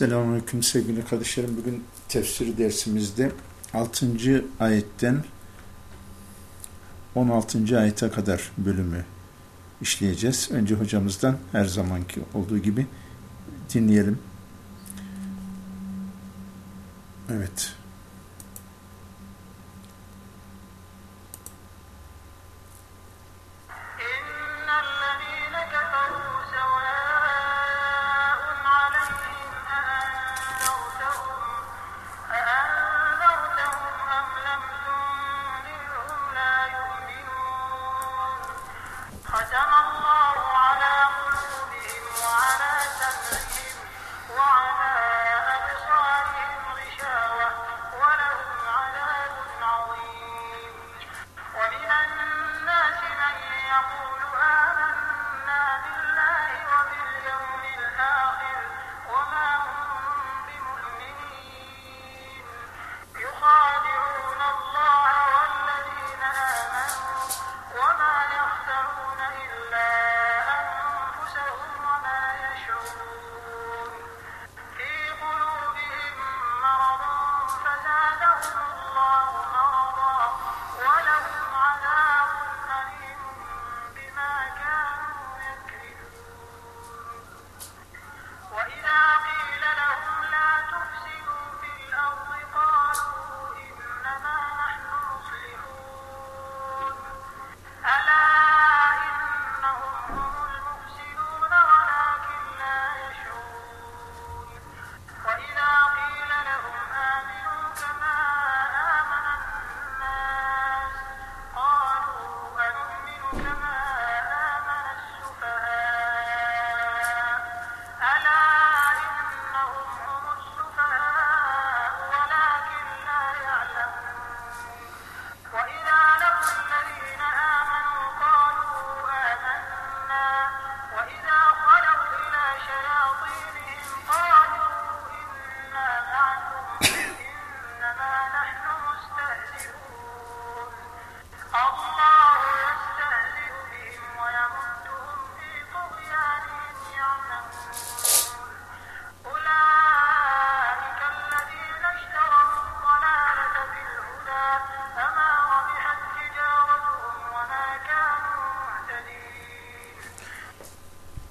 Selamünaleyküm sevgili kardeşlerim. Bugün tefsir dersimizde 6. ayetten 16. ayete kadar bölümü işleyeceğiz. Önce hocamızdan her zamanki olduğu gibi dinleyelim. Evet.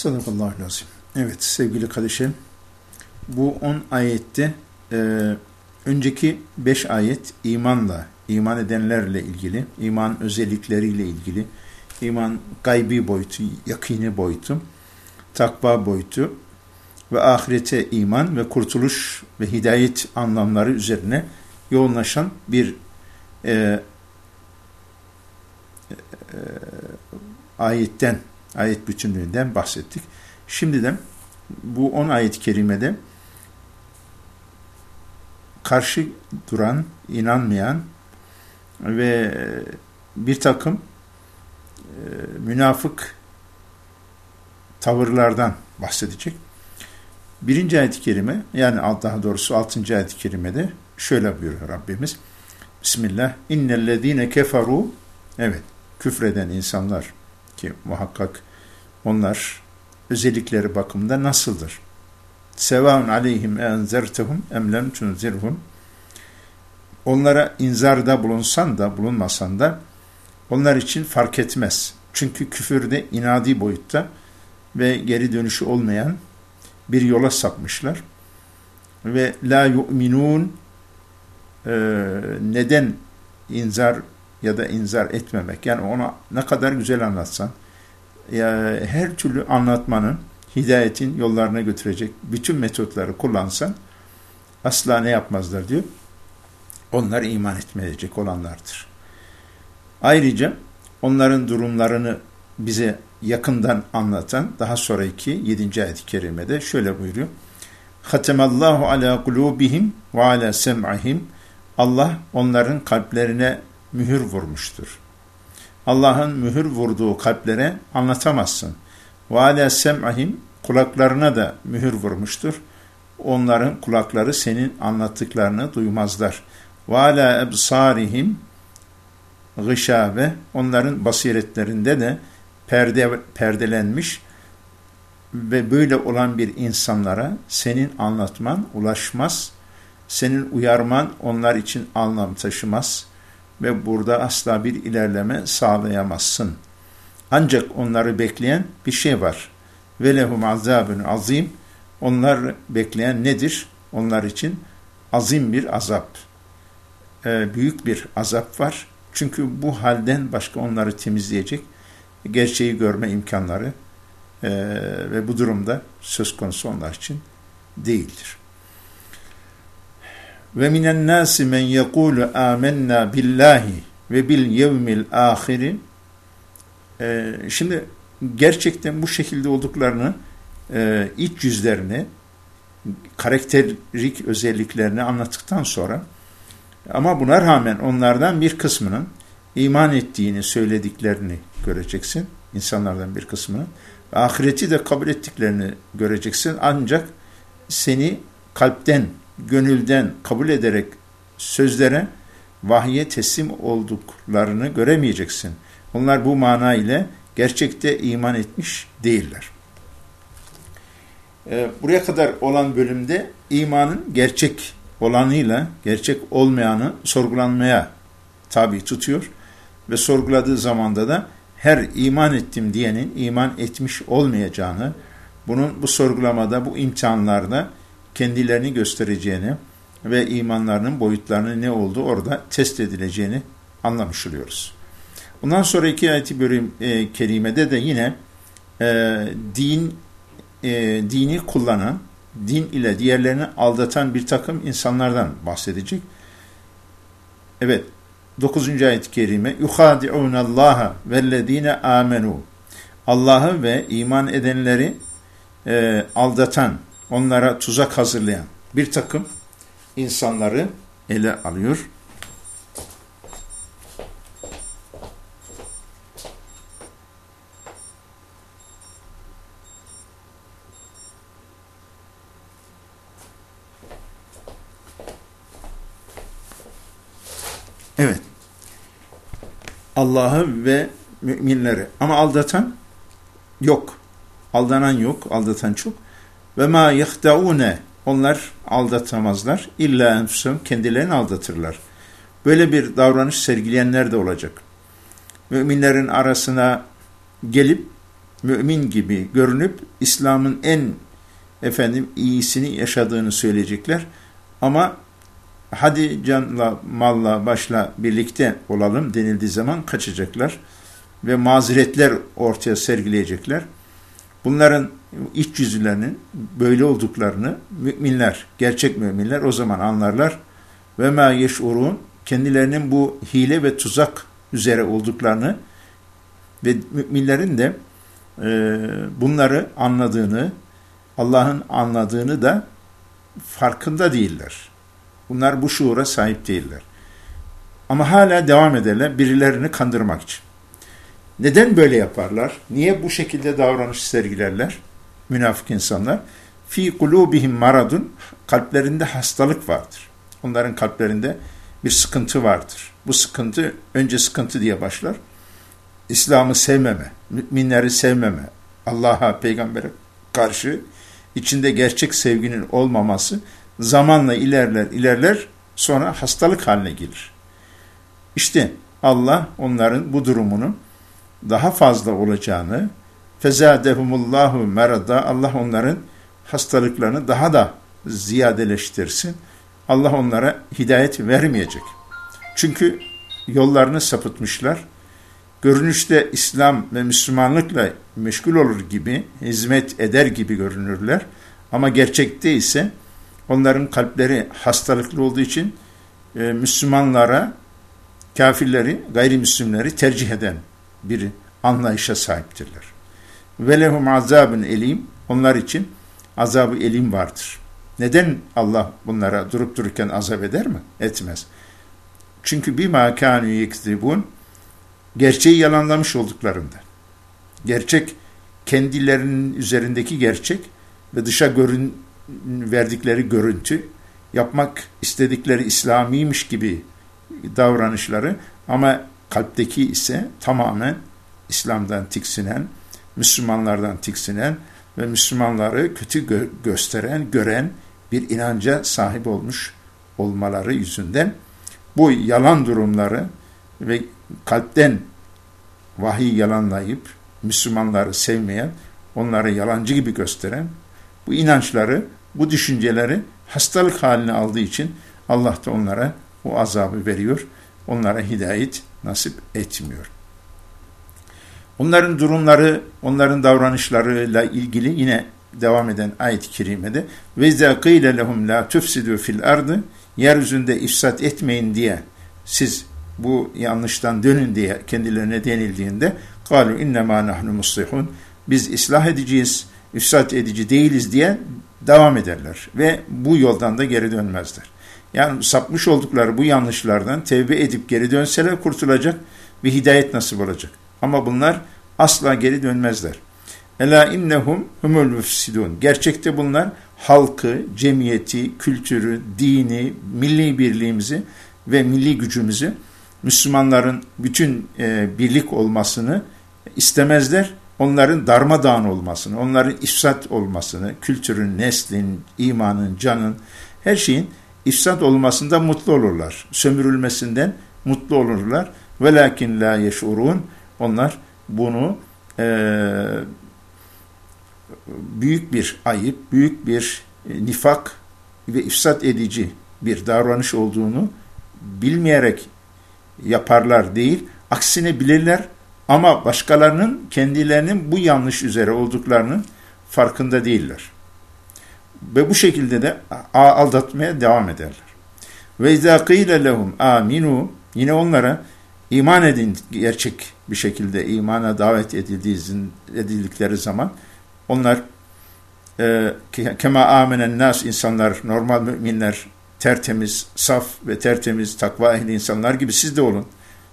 Sadakallahu lazım. Evet sevgili kardeşim bu 10 ayette e, önceki 5 ayet imanla, iman edenlerle ilgili, iman özellikleriyle ilgili, iman gaybi boyutu, yakini boyutu, takva boyutu ve ahirete iman ve kurtuluş ve hidayet anlamları üzerine yoğunlaşan bir e, e, ayetten ayet bütünlüğünden bahsettik. Şimdiden bu 10 ayet-i kerimede karşı duran, inanmayan ve bir takım e, münafık tavırlardan bahsedecek. Birinci ayet-i kerime, yani daha doğrusu altıncı ayet-i kerimede şöyle buyuruyor Rabbimiz. Bismillah. İnnellezîne keferu Evet, küfreden insanlar ki muhakkak onlar özellikleri bakımında nasıldır? Sevaun aleyhim enzertehum emlem tunzirhum Onlara inzarda bulunsan da bulunmasan da onlar için fark etmez. Çünkü küfürde inadi boyutta ve geri dönüşü olmayan bir yola sapmışlar. Ve la yu'minun e, neden inzar ya da inzar etmemek. Yani ona ne kadar güzel anlatsan, ya, her türlü anlatmanın, hidayetin yollarına götürecek bütün metotları kullansan asla ne yapmazlar diyor. Onlar iman etmeyecek olanlardır. Ayrıca onların durumlarını bize yakından anlatan daha sonraki 7. ayet-i kerimede şöyle buyuruyor. Hatemallahu ala kulubihim ve ala sem'ihim Allah onların kalplerine mühür vurmuştur. Allah'ın mühür vurduğu kalplere anlatamazsın. Ve ala sem'ahim kulaklarına da mühür vurmuştur. Onların kulakları senin anlattıklarını duymazlar. Ve ala ebsarihim gışabe onların basiretlerinde de perde, perdelenmiş ve böyle olan bir insanlara senin anlatman ulaşmaz, senin uyarman onlar için anlam taşımaz ve burada asla bir ilerleme sağlayamazsın. Ancak onları bekleyen bir şey var. Ve lehum azabun azim. Onlar bekleyen nedir? Onlar için azim bir azap. Ee, büyük bir azap var. Çünkü bu halden başka onları temizleyecek gerçeği görme imkanları e, ve bu durumda söz konusu onlar için değildir. Ve minen nasi men yekulu amennâ billahi ve bil yevmil ahiri e, şimdi gerçekten bu şekilde olduklarını e, iç yüzlerini karakterik özelliklerini anlattıktan sonra ama buna rağmen onlardan bir kısmının iman ettiğini söylediklerini göreceksin. insanlardan bir kısmının. Ahireti de kabul ettiklerini göreceksin. Ancak seni kalpten, gönülden kabul ederek sözlere, vahye teslim olduklarını göremeyeceksin. Onlar bu mana ile gerçekte iman etmiş değiller. Ee, buraya kadar olan bölümde imanın gerçek olanıyla gerçek olmayanı sorgulanmaya tabi tutuyor ve sorguladığı zamanda da her iman ettim diyenin iman etmiş olmayacağını, bunun bu sorgulamada, bu imtihanlarda kendilerini göstereceğini ve imanlarının boyutlarının ne olduğu orada test edileceğini anlamış oluyoruz. Bundan sonraki ayeti bölüm e, kerimede de yine e, din e, dini kullanan, din ile diğerlerini aldatan bir takım insanlardan bahsedecek. Evet, 9. ayet-i kerime yuhadi'un Allaha vellezine amenu Allah'ı ve iman edenleri e, aldatan, onlara tuzak hazırlayan bir takım insanları ele alıyor. Evet. Allah'ı ve müminleri. Ama aldatan yok. Aldanan yok, aldatan çok. Ve ma yahtaune onlar aldatamazlar. İlla enfusum kendilerini aldatırlar. Böyle bir davranış sergileyenler de olacak. Müminlerin arasına gelip mümin gibi görünüp İslam'ın en efendim iyisini yaşadığını söyleyecekler. Ama hadi canla malla başla birlikte olalım denildiği zaman kaçacaklar ve mazeretler ortaya sergileyecekler. Bunların iç yüzlerinin böyle olduklarını müminler, gerçek müminler o zaman anlarlar. Ve ma yeş'urun kendilerinin bu hile ve tuzak üzere olduklarını ve müminlerin de e, bunları anladığını, Allah'ın anladığını da farkında değiller. Bunlar bu şuura sahip değiller. Ama hala devam ederler birilerini kandırmak için. Neden böyle yaparlar? Niye bu şekilde davranış sergilerler? Münafık insanlar. Fi kulubihim maradun kalplerinde hastalık vardır. Onların kalplerinde bir sıkıntı vardır. Bu sıkıntı önce sıkıntı diye başlar. İslam'ı sevmeme, müminleri sevmeme, Allah'a, peygambere karşı içinde gerçek sevginin olmaması zamanla ilerler ilerler sonra hastalık haline gelir. İşte Allah onların bu durumunu daha fazla olacağını fezadehumullahu merada Allah onların hastalıklarını daha da ziyadeleştirsin. Allah onlara hidayet vermeyecek. Çünkü yollarını sapıtmışlar. Görünüşte İslam ve Müslümanlıkla meşgul olur gibi, hizmet eder gibi görünürler. Ama gerçekte ise Onların kalpleri hastalıklı olduğu için e, Müslümanlara kafirleri, gayrimüslimleri tercih eden bir anlayışa sahiptirler. Ve lehum azabun elim onlar için azabı elim vardır. Neden Allah bunlara durup dururken azap eder mi? Etmez. Çünkü bir makânü yekzibun gerçeği yalanlamış olduklarında. Gerçek kendilerinin üzerindeki gerçek ve dışa görün, verdikleri görüntü, yapmak istedikleri İslamiymiş gibi davranışları ama kalpteki ise tamamen İslam'dan tiksinen, Müslümanlardan tiksinen, ve Müslümanları kötü gö gösteren, gören bir inanca sahip olmuş olmaları yüzünden bu yalan durumları ve kalpten vahiy yalanlayıp Müslümanları sevmeyen, onları yalancı gibi gösteren bu inançları, bu düşünceleri hastalık haline aldığı için Allah da onlara o azabı veriyor onlara hidayet nasip etmiyor. Onların durumları, onların davranışlarıyla ilgili yine devam eden ayet-i kerimede ve zâkîle lehum la tufsidû fil ardı yeryüzünde ifsat etmeyin diye siz bu yanlıştan dönün diye kendilerine denildiğinde kalu innemâ nahnu muslihun biz ıslah edeceğiz, ifsat edici değiliz diye devam ederler ve bu yoldan da geri dönmezler. Yani sapmış oldukları bu yanlışlardan tevbe edip geri dönseler kurtulacak ve hidayet nasip olacak. Ama bunlar asla geri dönmezler. Ela innehum humul müfsidun. Gerçekte bunlar halkı, cemiyeti, kültürü, dini, milli birliğimizi ve milli gücümüzü Müslümanların bütün e, birlik olmasını istemezler. Onların darmadağın olmasını, onların ifsat olmasını, kültürün, neslin, imanın, canın, her şeyin ifsat olmasında mutlu olurlar. Sömürülmesinden mutlu olurlar. Velakin la yeşurun. Onlar bunu e, büyük bir ayıp, büyük bir e, nifak ve ifsat edici bir davranış olduğunu bilmeyerek yaparlar değil, aksine bilirler ama başkalarının kendilerinin bu yanlış üzere olduklarının farkında değiller. Ve bu şekilde de aldatmaya devam ederler. Ve izâ qîle lehum aminu yine onlara iman edin gerçek bir şekilde imana davet edildikleri zaman onlar e, kema amenen nas insanlar, normal müminler tertemiz, saf ve tertemiz, takva ehli insanlar gibi siz de olun.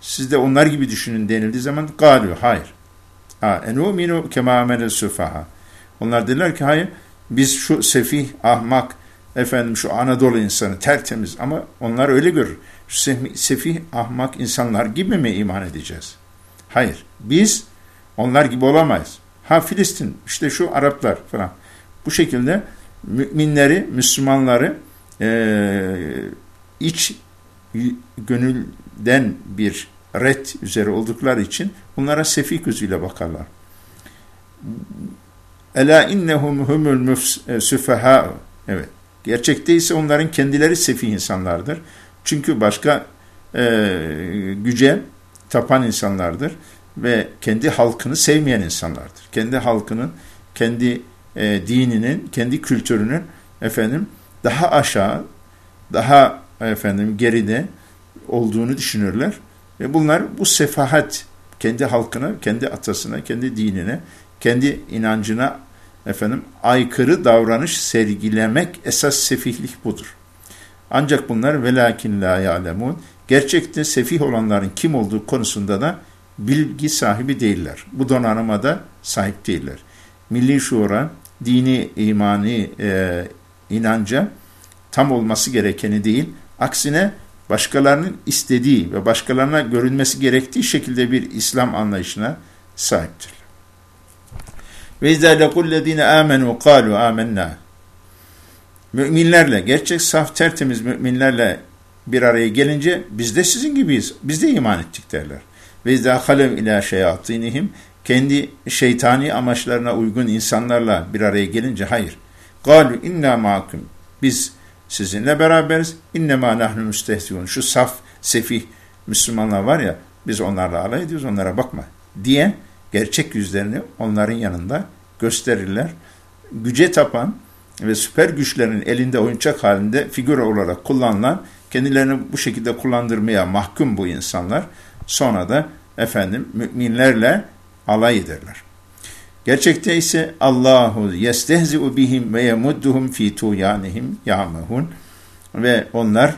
Siz de onlar gibi düşünün denildiği zaman galü, hayır. Ha, enuminu kema amenel sufaha. Onlar dediler ki hayır, biz şu sefih, ahmak, efendim şu Anadolu insanı tertemiz ama onlar öyle görür. Şu sefih, ahmak insanlar gibi mi iman edeceğiz? Hayır. Biz onlar gibi olamayız. Ha Filistin, işte şu Araplar falan. Bu şekilde müminleri, Müslümanları e, iç gönülden bir red üzere oldukları için bunlara sefih gözüyle bakarlar. Ela innehum humul süfeha. Evet. Gerçekte ise onların kendileri sefih insanlardır. Çünkü başka e, güce tapan insanlardır ve kendi halkını sevmeyen insanlardır. Kendi halkının, kendi e, dininin, kendi kültürünün efendim daha aşağı, daha efendim geride olduğunu düşünürler. Ve bunlar bu sefahat kendi halkına, kendi atasına, kendi dinine, kendi inancına efendim aykırı davranış sergilemek esas sefihlik budur. Ancak bunlar velakin la ya'lemun gerçekte sefih olanların kim olduğu konusunda da bilgi sahibi değiller. Bu donanıma da sahip değiller. Milli şuura, dini imani e, inanca tam olması gerekeni değil, aksine başkalarının istediği ve başkalarına görünmesi gerektiği şekilde bir İslam anlayışına sahiptir. Ve izâ lekullezîne âmenû kâlu âmennâ. Müminlerle, gerçek saf tertemiz müminlerle bir araya gelince biz de sizin gibiyiz, biz de iman ettik derler. Ve izâ halev ilâ şeyatînihim kendi şeytani amaçlarına uygun insanlarla bir araya gelince hayır. Galu inna ma'akum. Biz sizinle beraberiz. İnnemâ nahnu müstehziyun. Şu saf, sefih Müslümanlar var ya biz onlarla alay ediyoruz onlara bakma diye gerçek yüzlerini onların yanında gösterirler. Güce tapan ve süper güçlerin elinde oyuncak halinde figür olarak kullanılan kendilerini bu şekilde kullandırmaya mahkum bu insanlar. Sonra da efendim müminlerle alay ederler. Gerçekte ise Allahu yestehzi'u bihim ve yemudduhum fi tuyanihim ya'mehun ve onlar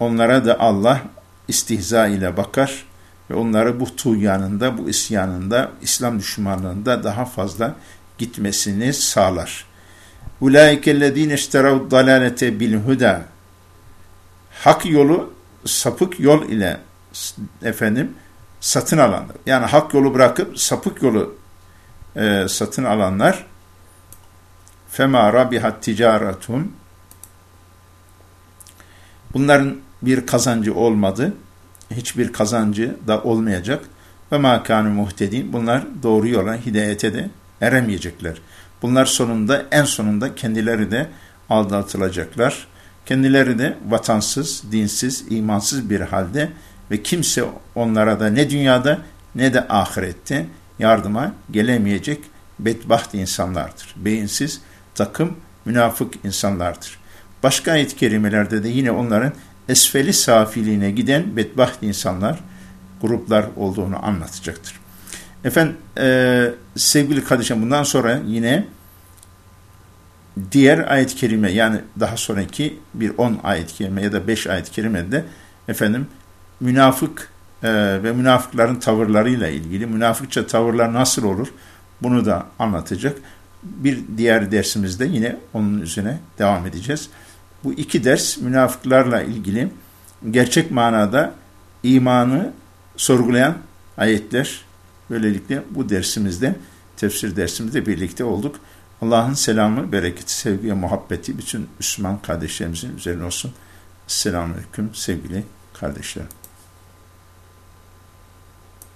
onlara da Allah istihza ile bakar ve onları bu tuğyanında, bu isyanında, İslam düşmanlığında daha fazla gitmesini sağlar. Ulaikellezine işterav dalalete bil huda hak yolu sapık yol ile efendim satın alanlar. Yani hak yolu bırakıp sapık yolu e, satın alanlar fema rabihat ticaretum Bunların bir kazancı olmadı. Hiçbir kazancı da olmayacak. Ve makânü muhtedin. Bunlar doğru yola, hidayete de eremeyecekler. Bunlar sonunda, en sonunda kendileri de aldatılacaklar. Kendileri de vatansız, dinsiz, imansız bir halde ve kimse onlara da ne dünyada ne de ahirette yardıma gelemeyecek bedbaht insanlardır. Beyinsiz, takım, münafık insanlardır. Başka ayet-i kerimelerde de yine onların esfeli safiliğine giden bedbaht insanlar, gruplar olduğunu anlatacaktır. Efendim e, sevgili kardeşim bundan sonra yine diğer ayet-i kerime yani daha sonraki bir 10 ayet-i kerime ya da 5 ayet-i kerimede efendim münafık e, ve münafıkların tavırlarıyla ilgili münafıkça tavırlar nasıl olur bunu da anlatacak. Bir diğer dersimizde yine onun üzerine devam edeceğiz. Bu iki ders münafıklarla ilgili gerçek manada imanı sorgulayan ayetler. Böylelikle bu dersimizde, tefsir dersimizde birlikte olduk. Allah'ın selamı, bereketi, sevgi ve muhabbeti bütün Müslüman kardeşlerimizin üzerine olsun. Selamun Aleyküm sevgili kardeşlerim.